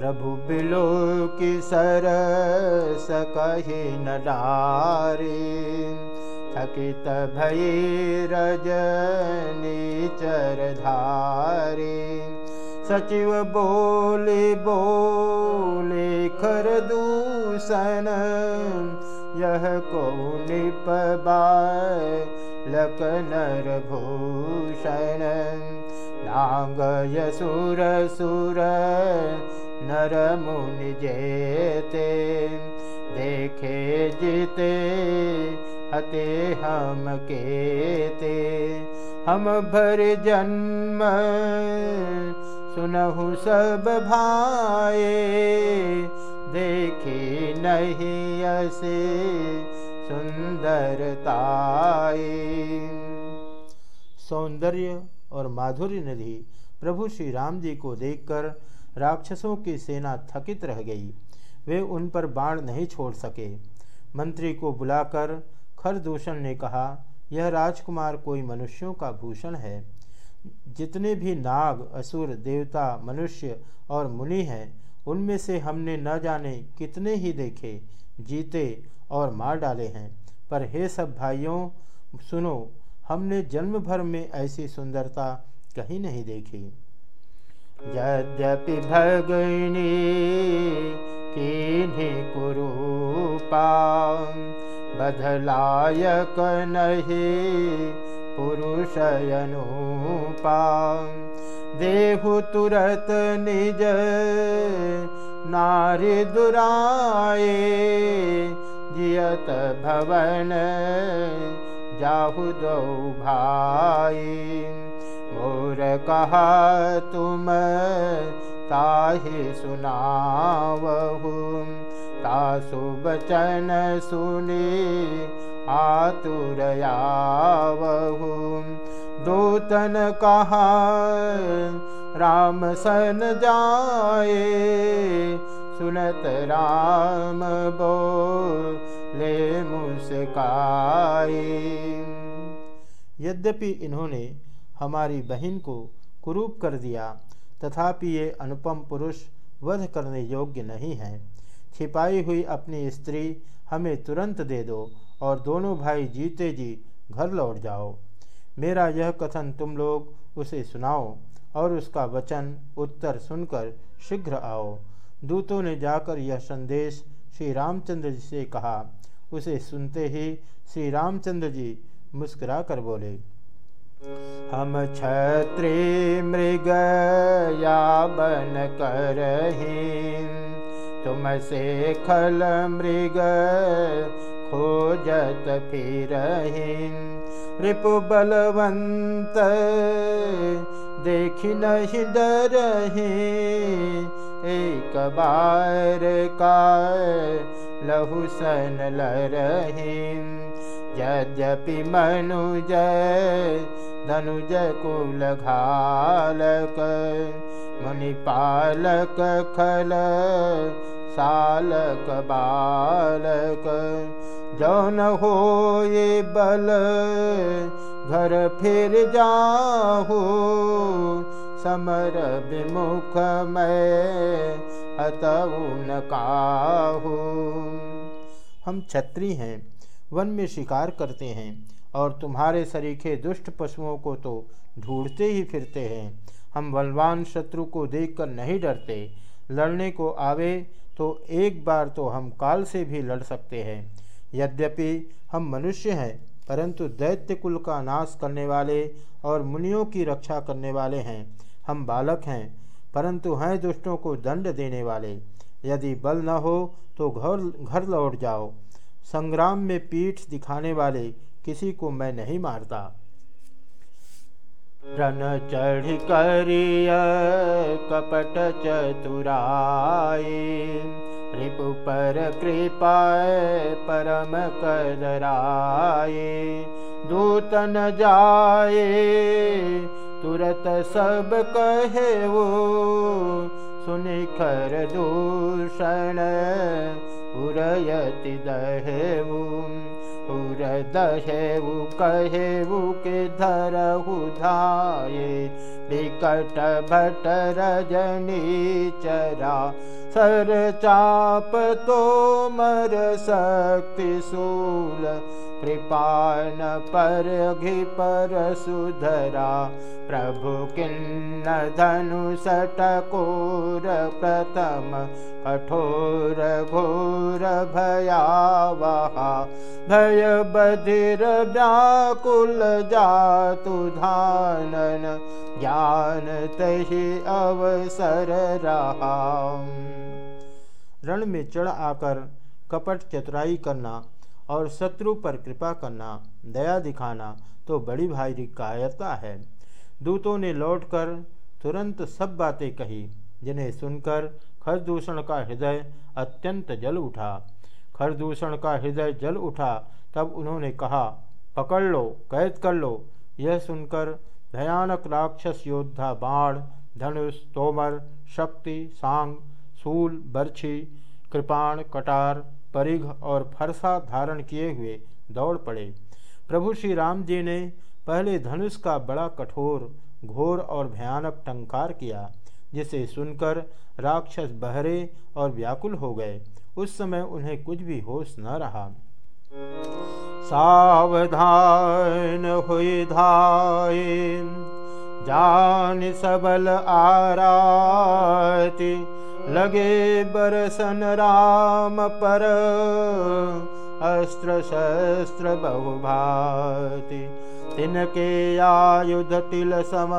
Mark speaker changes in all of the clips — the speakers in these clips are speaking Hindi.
Speaker 1: प्रभु बिलो की सरस कही न डारे थकित भई रजनी चर धारे सचिव बोले बोले खर दूषण यह को निपबाय लक नर भूषण? नांगय सुर सुर नर मुनि जेते, देखे जीते, हते हम केते। हम भर जन्म, सुनहु सब भाए, देखी नहीं ऐसे सुंदरताए सौंदर्य और माधुर्य नदी प्रभु श्री राम जी को देखकर राक्षसों की सेना थकित रह गई। वे उन पर बाण नहीं छोड़ सके। मंत्री को बुलाकर खरदूषण ने कहा, यह राजकुमार कोई मनुष्यों का भूषण है। जितने भी नाग, असुर, देवता, मनुष्य और मुनि हैं, उनमें से हमने न जाने कितने ही देखे, जीते और मार डाले हैं। पर हे सब भाइयों, सुनो, हमने जन्म भर में ऐसी सुंदरता कहीं नहीं देखी। यद्यपि भगनी किन्हीं कुरूपा बधलायक नहीं पुरुषयनुपा देहु तुरत निज नारी दुराए जियत भवन जाहु दो भाई मोर कहा, तुम ताहि सुनावहु। तासु बचन सुनी, आतुरयावहु। दूतन कहा, राम सन जाए, सुनत राम बो ले मुस्काए। यद्यपि इन्होंने हमारी बहन को कुरूप कर दिया, तथापि ये अनुपम पुरुष वध करने योग्य नहीं है। छिपाई हुई अपनी स्त्री हमें तुरंत दे दो और दोनों भाई जीते जी घर लौट जाओ। मेरा यह कथन तुम लोग उसे सुनाओ और उसका वचन उत्तर सुनकर शीघ्र आओ। दूतों ने जाकर यह संदेश श्री रामचंद्र जी से कहा। उसे सुनते ही श्री रामचंद्र जी मुस्कुरा कर बोले हम छत्री मृग या बन कर तुम से खल मृग खोजत फिर रिपु बलवंत देखी नहीं डर एक बार का लहु सन लरही। यद्यपि मनुज धनुज कुल घालक मुनिपालक खल सालक बालक जौन हो ये बल, घर फिर जाहू, समर विमुख मैं, हतऊ न काहू। हम छत्री हैं। वन में शिकार करते हैं और तुम्हारे सरीखे दुष्ट पशुओं को तो ढूंढते ही फिरते हैं। हम बलवान शत्रु को देखकर नहीं डरते। लड़ने को आवे तो एक बार तो हम काल से भी लड़ सकते हैं। यद्यपि हम मनुष्य हैं, परंतु दैत्य कुल का नाश करने वाले और मुनियों की रक्षा करने वाले हैं। हम बालक हैं, परंतु हैं दुष्टों को दंड देने वाले। यदि बल न हो तो घर घर लौट जाओ। संग्राम में पीठ दिखाने वाले किसी को मैं नहीं मारता। रन चढ़ करिय कपट चतुराए, रिपु पर कृपा परम करराए दूतन जाए, तुरत सब कहे वो, सुनिखर दूषण उरयति दहेऊ उर कहेऊ के धरहु धाये विकट भट रजनी चरा सर चाप तो मर शक्ति शूल पर सुधरा प्रभु किन्न धनु सटकोर प्रथम कठोर घोर भयावहा भय बधिर व्याकुल जातु धानन ज्ञान तही अवसर रहा रण में चढ़ आकर कपट चतुराई करना और शत्रु पर कृपा करना, दया दिखाना तो बड़ी भारी कायरता है। दूतों ने लौटकर तुरंत सब बातें कही, जिन्हें सुनकर खरदूषण का हृदय अत्यंत जल उठा। खरदूषण का हृदय जल उठा, तब उन्होंने कहा, पकड़ लो, कैद कर लो। यह सुनकर भयानक राक्षस योद्धा बाण, धनुष, तोमर, शक्ति, सांग, सूल, बर्छी, कृपाण, कटार परिघ और फरसा धारण किए हुए दौड़ पड़े। प्रभु श्री राम जी ने पहले धनुष का बड़ा कठोर, घोर और भयानक टंकार किया, जिसे सुनकर राक्षस बहरे और व्याकुल हो गए। उस समय उन्हें कुछ भी होश न रहा। सावधान हुई धाये, जान सबल आराती लगे बरसन राम पर। अस्त्र शस्त्र बहुभाति। तिनके आयुध तिल सम।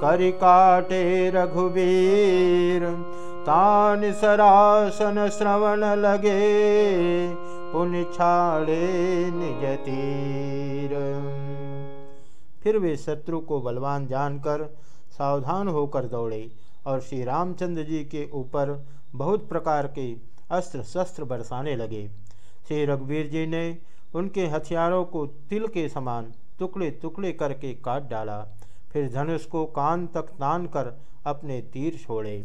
Speaker 1: करि काटे रघुवीर। तान सरासन श्रवण लगे। पुन छाड़े निज तीर। फिर वे शत्रु को बलवान जानकर सावधान होकर दौड़े। और श्री रामचंद्र जी के ऊपर बहुत प्रकार के अस्त्र शस्त्र बरसाने लगे। श्री रघुवीर जी ने उनके हथियारों को तिल के समान टुकड़े टुकड़े करके काट डाला। फिर धनुष को कान तक तान कर अपने तीर छोड़े।